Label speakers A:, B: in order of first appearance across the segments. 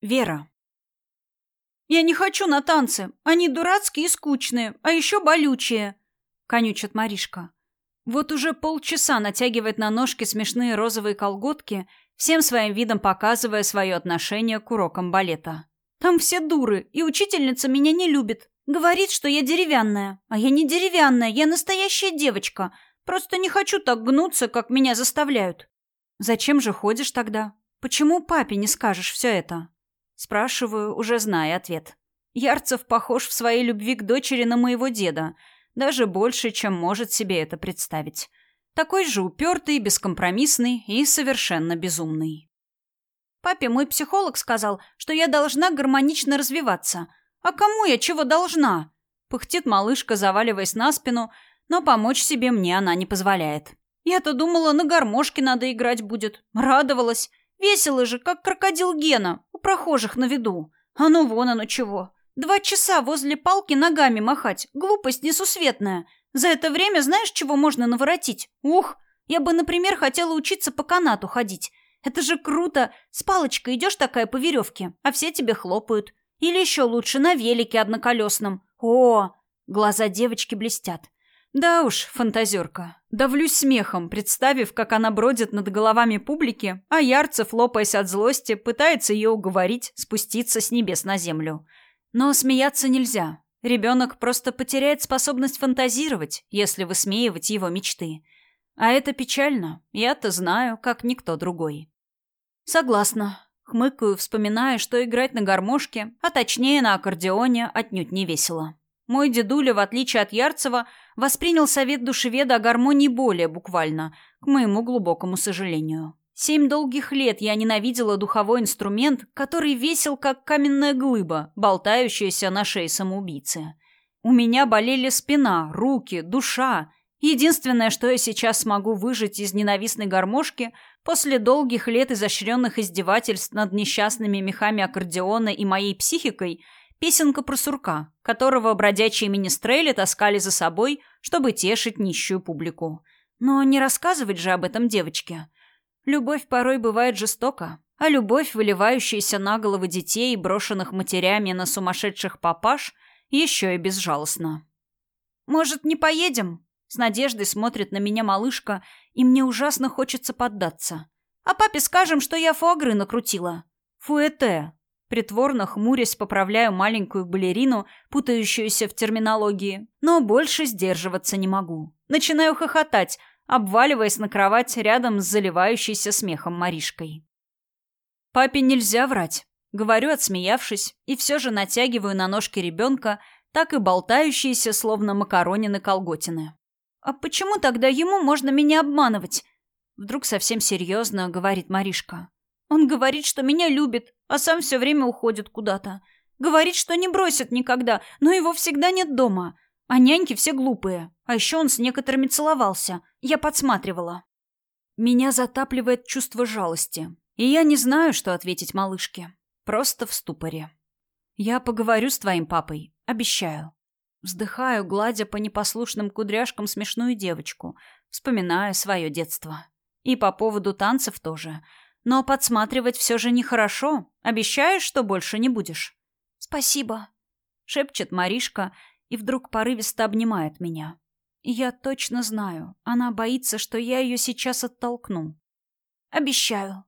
A: Вера. «Я не хочу на танцы. Они дурацкие и скучные, а еще болючие», — конючит Маришка. Вот уже полчаса натягивает на ножки смешные розовые колготки, всем своим видом показывая свое отношение к урокам балета. «Там все дуры, и учительница меня не любит. Говорит, что я деревянная. А я не деревянная, я настоящая девочка. Просто не хочу так гнуться, как меня заставляют». «Зачем же ходишь тогда? Почему папе не скажешь все это?» Спрашиваю, уже зная ответ. Ярцев похож в своей любви к дочери на моего деда, даже больше, чем может себе это представить. Такой же упертый, бескомпромиссный и совершенно безумный. Папе мой психолог сказал, что я должна гармонично развиваться. А кому я чего должна? Пыхтит малышка, заваливаясь на спину, но помочь себе мне она не позволяет. Я-то думала, на гармошке надо играть будет. Радовалась. Весело же, как крокодил Гена, у прохожих на виду. А ну вон оно чего. Два часа возле палки ногами махать. Глупость несусветная. За это время знаешь, чего можно наворотить? Ух, я бы, например, хотела учиться по канату ходить. Это же круто. С палочкой идешь такая по веревке, а все тебе хлопают. Или еще лучше на велике одноколесном. О, глаза девочки блестят. Да уж, фантазерка. Давлюсь смехом, представив, как она бродит над головами публики, а Ярцев, лопаясь от злости, пытается ее уговорить спуститься с небес на землю. Но смеяться нельзя. Ребенок просто потеряет способность фантазировать, если высмеивать его мечты. А это печально. Я-то знаю, как никто другой. Согласна. Хмыкаю, вспоминая, что играть на гармошке, а точнее на аккордеоне, отнюдь не весело. Мой дедуля, в отличие от Ярцева, воспринял совет душеведа о гармонии более буквально, к моему глубокому сожалению. Семь долгих лет я ненавидела духовой инструмент, который весил как каменная глыба, болтающаяся на шее самоубийцы. У меня болели спина, руки, душа. Единственное, что я сейчас смогу выжить из ненавистной гармошки после долгих лет изощренных издевательств над несчастными мехами аккордеона и моей психикой – Песенка про сурка, которого бродячие министрели таскали за собой, чтобы тешить нищую публику. Но не рассказывать же об этом девочке. Любовь порой бывает жестока, а любовь, выливающаяся на головы детей, брошенных матерями на сумасшедших папаш, еще и безжалостна. «Может, не поедем?» С надеждой смотрит на меня малышка, и мне ужасно хочется поддаться. «А папе скажем, что я фуагры накрутила». «Фуэте», Притворно хмурясь поправляю маленькую балерину, путающуюся в терминологии, но больше сдерживаться не могу. Начинаю хохотать, обваливаясь на кровать рядом с заливающейся смехом Маришкой. «Папе нельзя врать», — говорю, отсмеявшись, и все же натягиваю на ножки ребенка, так и болтающиеся, словно макаронины колготины. «А почему тогда ему можно меня обманывать?» Вдруг совсем серьезно говорит Маришка. Он говорит, что меня любит, а сам все время уходит куда-то. Говорит, что не бросит никогда, но его всегда нет дома. А няньки все глупые. А еще он с некоторыми целовался. Я подсматривала. Меня затапливает чувство жалости. И я не знаю, что ответить малышке. Просто в ступоре. Я поговорю с твоим папой. Обещаю. Вздыхаю, гладя по непослушным кудряшкам смешную девочку, вспоминая свое детство. И по поводу танцев тоже — но подсматривать все же нехорошо. Обещаешь, что больше не будешь?» «Спасибо», — шепчет Маришка и вдруг порывисто обнимает меня. И я точно знаю, она боится, что я ее сейчас оттолкну. «Обещаю».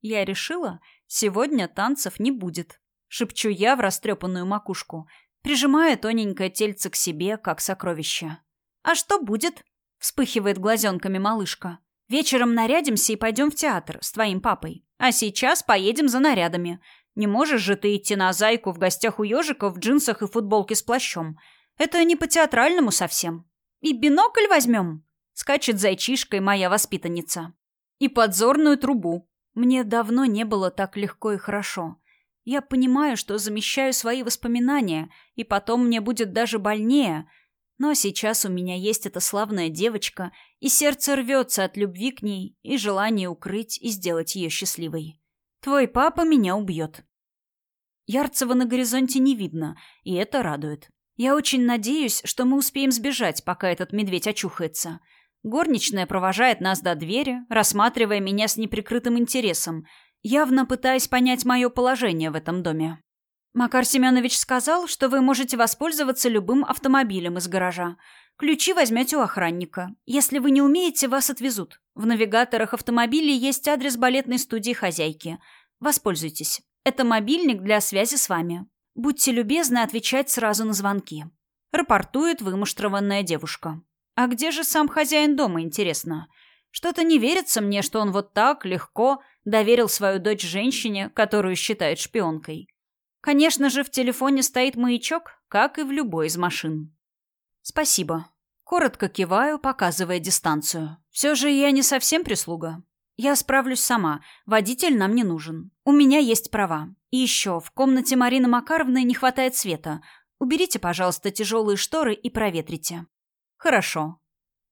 A: Я решила, сегодня танцев не будет. Шепчу я в растрепанную макушку, прижимая тоненькое тельце к себе, как сокровище. «А что будет?» — вспыхивает глазенками малышка. Вечером нарядимся и пойдем в театр с твоим папой. А сейчас поедем за нарядами. Не можешь же ты идти на зайку в гостях у ежика в джинсах и футболке с плащом. Это не по-театральному совсем. И бинокль возьмем. Скачет зайчишкой моя воспитанница. И подзорную трубу. Мне давно не было так легко и хорошо. Я понимаю, что замещаю свои воспоминания, и потом мне будет даже больнее — но сейчас у меня есть эта славная девочка, и сердце рвется от любви к ней и желания укрыть и сделать ее счастливой. Твой папа меня убьет. Ярцева на горизонте не видно, и это радует. Я очень надеюсь, что мы успеем сбежать, пока этот медведь очухается. Горничная провожает нас до двери, рассматривая меня с неприкрытым интересом, явно пытаясь понять мое положение в этом доме. Макар Семенович сказал, что вы можете воспользоваться любым автомобилем из гаража. Ключи возьмете у охранника. Если вы не умеете, вас отвезут. В навигаторах автомобилей есть адрес балетной студии хозяйки. Воспользуйтесь. Это мобильник для связи с вами. Будьте любезны отвечать сразу на звонки. Рапортует вымуштрованная девушка. А где же сам хозяин дома, интересно? Что-то не верится мне, что он вот так легко доверил свою дочь женщине, которую считает шпионкой. Конечно же, в телефоне стоит маячок, как и в любой из машин. Спасибо. Коротко киваю, показывая дистанцию. Все же я не совсем прислуга. Я справлюсь сама. Водитель нам не нужен. У меня есть права. И еще, в комнате Марины Макаровны не хватает света. Уберите, пожалуйста, тяжелые шторы и проветрите. Хорошо.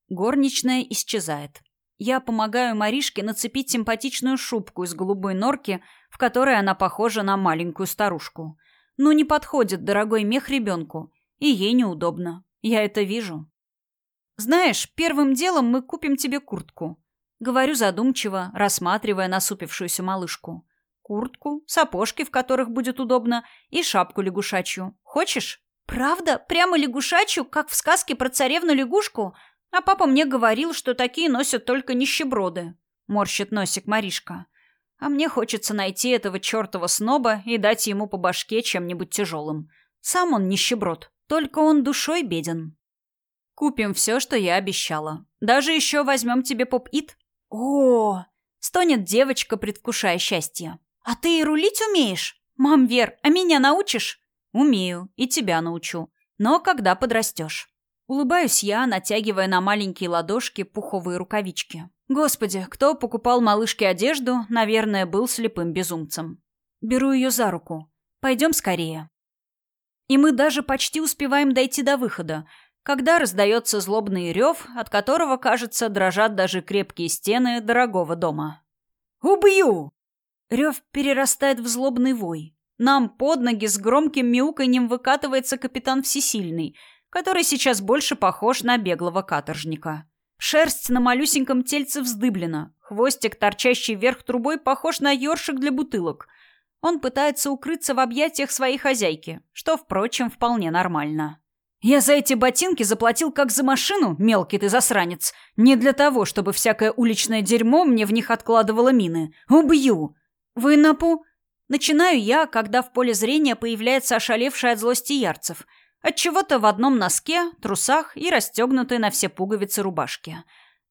A: Горничная исчезает. Я помогаю Маришке нацепить симпатичную шубку из голубой норки, в которой она похожа на маленькую старушку. Но не подходит дорогой мех ребенку, и ей неудобно. Я это вижу. Знаешь, первым делом мы купим тебе куртку. Говорю задумчиво, рассматривая насупившуюся малышку. Куртку, сапожки, в которых будет удобно, и шапку лягушачью. Хочешь? Правда? Прямо лягушачью, как в сказке про царевну-лягушку? А папа мне говорил, что такие носят только нищеброды. Морщит носик Маришка. А мне хочется найти этого чертова сноба и дать ему по башке чем-нибудь тяжелым. Сам он нищеброд, только он душой беден. Купим все, что я обещала. Даже еще возьмем тебе поп-ит. О, стонет девочка, предвкушая счастье. А ты и рулить умеешь? Мам, Вер, а меня научишь? Умею, и тебя научу. Но когда подрастешь. Улыбаюсь я, натягивая на маленькие ладошки пуховые рукавички. Господи, кто покупал малышке одежду, наверное, был слепым безумцем. Беру ее за руку. Пойдем скорее. И мы даже почти успеваем дойти до выхода, когда раздается злобный рев, от которого, кажется, дрожат даже крепкие стены дорогого дома. «Убью!» Рев перерастает в злобный вой. Нам под ноги с громким мяуканьем выкатывается капитан Всесильный — который сейчас больше похож на беглого каторжника. Шерсть на малюсеньком тельце вздыблена, хвостик, торчащий вверх трубой, похож на ёршик для бутылок. Он пытается укрыться в объятиях своей хозяйки, что, впрочем, вполне нормально. «Я за эти ботинки заплатил как за машину, мелкий ты засранец, не для того, чтобы всякое уличное дерьмо мне в них откладывало мины. Убью!» «Вы напу...» Начинаю я, когда в поле зрения появляется ошалевший от злости Ярцев – Отчего-то в одном носке, трусах и расстегнутой на все пуговицы рубашки.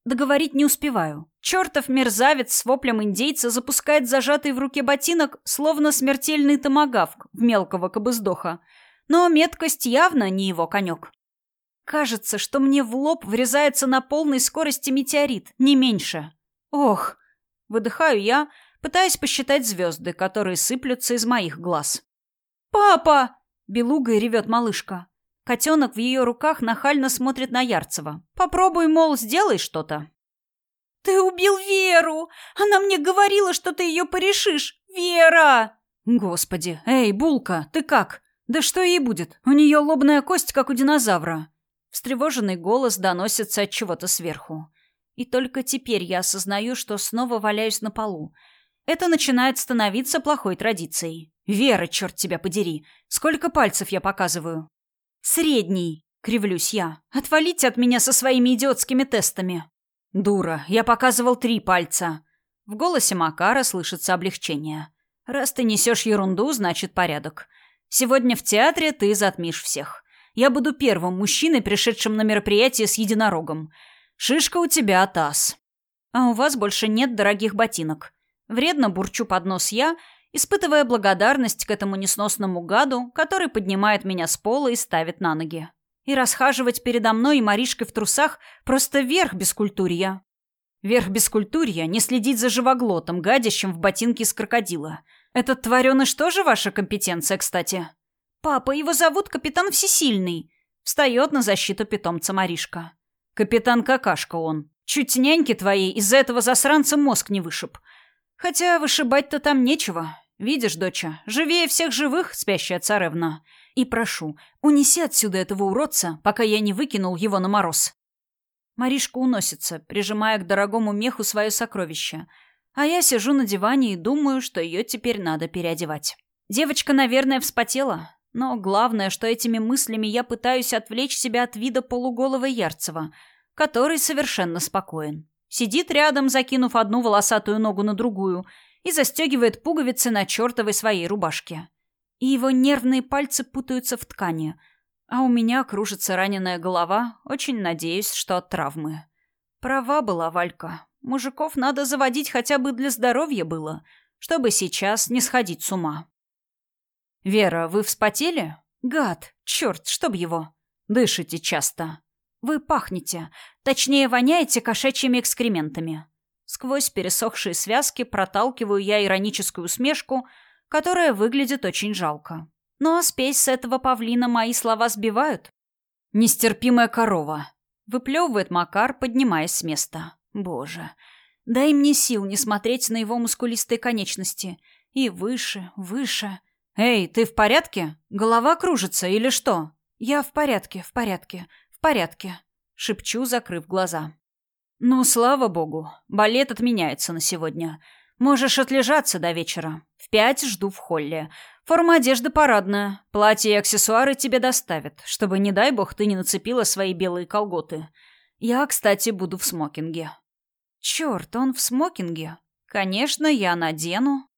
A: Договорить не успеваю. Чертов мерзавец с воплем индейца запускает зажатый в руке ботинок, словно смертельный томагавк в мелкого кобыздоха. Но меткость явно не его конек. Кажется, что мне в лоб врезается на полной скорости метеорит, не меньше. Ох! Выдыхаю я, пытаясь посчитать звезды, которые сыплются из моих глаз. «Папа!» Белугой ревет малышка. Котенок в ее руках нахально смотрит на Ярцева. Попробуй, мол, сделай что-то. «Ты убил Веру! Она мне говорила, что ты ее порешишь! Вера!» «Господи! Эй, Булка, ты как? Да что ей будет? У нее лобная кость, как у динозавра!» Встревоженный голос доносится от чего-то сверху. И только теперь я осознаю, что снова валяюсь на полу. Это начинает становиться плохой традицией. «Вера, черт тебя подери! Сколько пальцев я показываю?» «Средний!» — кривлюсь я. «Отвалите от меня со своими идиотскими тестами!» «Дура, я показывал три пальца!» В голосе Макара слышится облегчение. «Раз ты несешь ерунду, значит порядок. Сегодня в театре ты затмишь всех. Я буду первым мужчиной, пришедшим на мероприятие с единорогом. Шишка у тебя таз. А у вас больше нет дорогих ботинок. Вредно бурчу под нос я — испытывая благодарность к этому несносному гаду, который поднимает меня с пола и ставит на ноги. И расхаживать передо мной и Маришкой в трусах просто верх бескультурья. Верх бескультурья — не следить за живоглотом, гадящим в ботинке из крокодила. Этот твареныш тоже ваша компетенция, кстати? Папа, его зовут Капитан Всесильный. Встает на защиту питомца Маришка. Капитан Какашка он. Чуть няньки твоей из-за этого засранца мозг не вышиб. Хотя вышибать-то там нечего. Видишь, доча, живее всех живых, спящая царевна. И прошу, унеси отсюда этого уродца, пока я не выкинул его на мороз. Маришка уносится, прижимая к дорогому меху свое сокровище. А я сижу на диване и думаю, что ее теперь надо переодевать. Девочка, наверное, вспотела. Но главное, что этими мыслями я пытаюсь отвлечь себя от вида полуголого Ярцева, который совершенно спокоен. Сидит рядом, закинув одну волосатую ногу на другую, и застегивает пуговицы на чертовой своей рубашке. И его нервные пальцы путаются в ткани, а у меня кружится раненая голова, очень надеюсь, что от травмы. Права была Валька. Мужиков надо заводить хотя бы для здоровья было, чтобы сейчас не сходить с ума. «Вера, вы вспотели?» «Гад! Черт, чтоб его!» «Дышите часто!» «Вы пахнете. Точнее, воняете кошачьими экскрементами». Сквозь пересохшие связки проталкиваю я ироническую усмешку, которая выглядит очень жалко. Но спесь с этого павлина мои слова сбивают. «Нестерпимая корова!» — выплевывает Макар, поднимаясь с места. «Боже, дай мне сил не смотреть на его мускулистые конечности. И выше, выше...» «Эй, ты в порядке? Голова кружится или что?» «Я в порядке, в порядке, в порядке», — шепчу, закрыв глаза. «Ну, слава богу, балет отменяется на сегодня. Можешь отлежаться до вечера. В пять жду в холле. Форма одежды парадная. Платье и аксессуары тебе доставят, чтобы, не дай бог, ты не нацепила свои белые колготы. Я, кстати, буду в смокинге». «Черт, он в смокинге?» «Конечно, я надену,